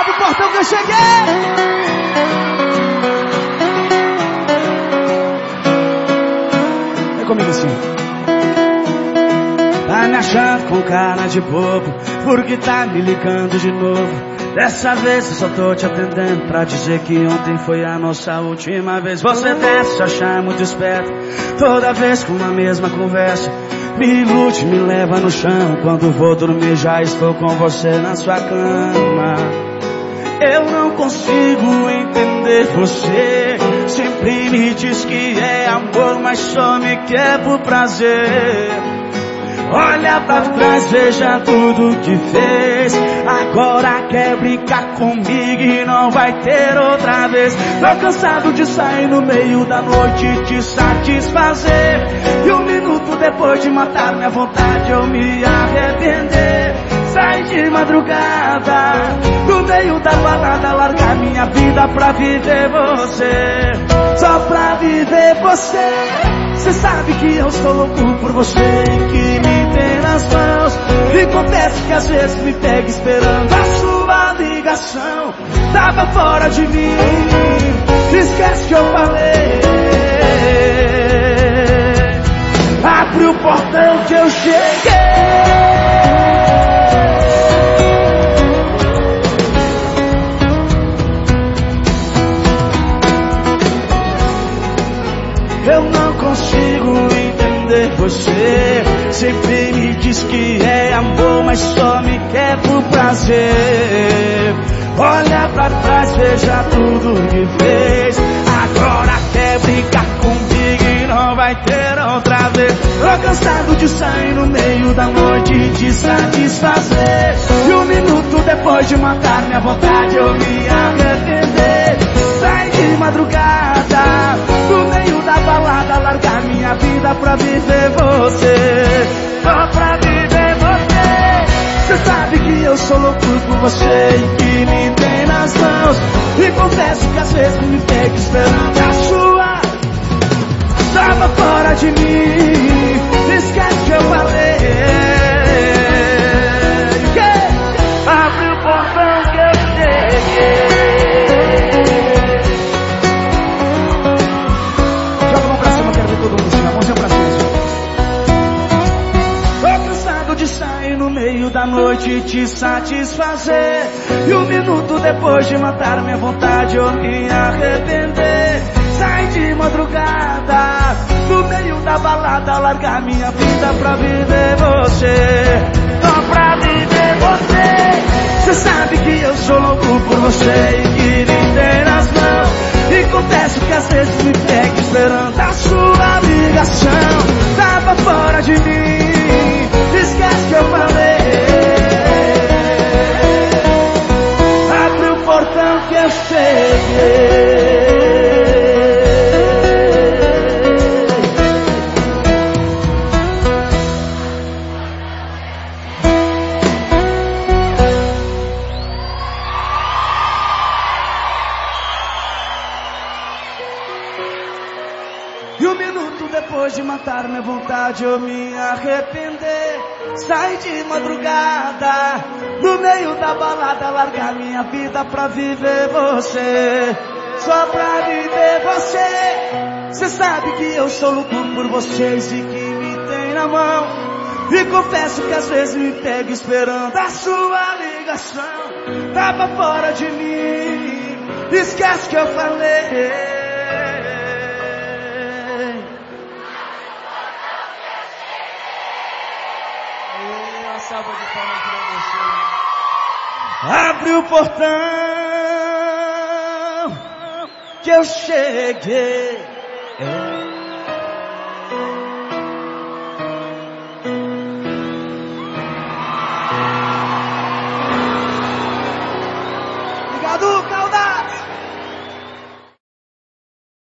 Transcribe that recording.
Abre o portão que eu cheguei! É comigo assim. Tá me achando com cara de bobo, porque tá me ligando de novo. Dessa vez eu só tô te atendendo pra dizer que ontem foi a nossa última vez. Você desce se achar muito esperto, toda vez com a mesma conversa. Me ilude, me leva no chão. Quando vou dormir, já estou com você na sua cama. Eu não consigo entender você. Sempre me diz que é amor, mas só me quer por prazer. Olha pra trás, veja tudo que fez. Agora quer brincar comigo e não vai ter outra vez. Tô cansado de sair no meio da noite e te satisfazer. E um minuto depois de matar minha vontade, eu me arrepender. Sai de madrugada, meio da balada, largar minha vida pra viver você. Só pra viver você. Cê sabe que eu sou louco por você que me tem nas mãos. E confesso que às vezes me pega esperando a sua ligação. Tava fora de mim, esquece que eu falei. Abre o portão que eu cheguei. Eu não consigo entender você. Sempre me diz que é amor, mas só me quer por prazer. Olha pra trás, veja tudo que fez. Agora quer brincar comigo e não vai ter outra vez. Tô cansado de sair no meio da noite e te satisfazer. E um minuto depois de matar minha vontade, eu me arrepender. Sai de madrugada, no meio da balada, largar minha vida pra viver você. Só pra viver você. Cê sabe que eu sou louco por você e que me tem nas mãos. E confesso que às vezes me pego esperando a sua. Tava fora de mim, noite te satisfazer. E um minuto depois de matar minha vontade, eu me arrepender. Sai de madrugada, no meio da balada, largar minha vida pra viver você. Só pra viver você. Cê sabe que eu sou louco por você e que me tem mãos. E confesso que às vezes me pego esperando a sua ligação. E um minuto depois de matar minha vontade, eu me arrepender. Sai de madrugada, meio da balada, largar minha vida pra viver você. Só pra viver você. Cê sabe que eu sou louco por vocês e que me tem na mão. E confesso que às vezes me pego esperando a sua ligação. Tava fora de mim, esquece que eu falei. Salva de palmas pra você. Abre o portão que eu cheguei.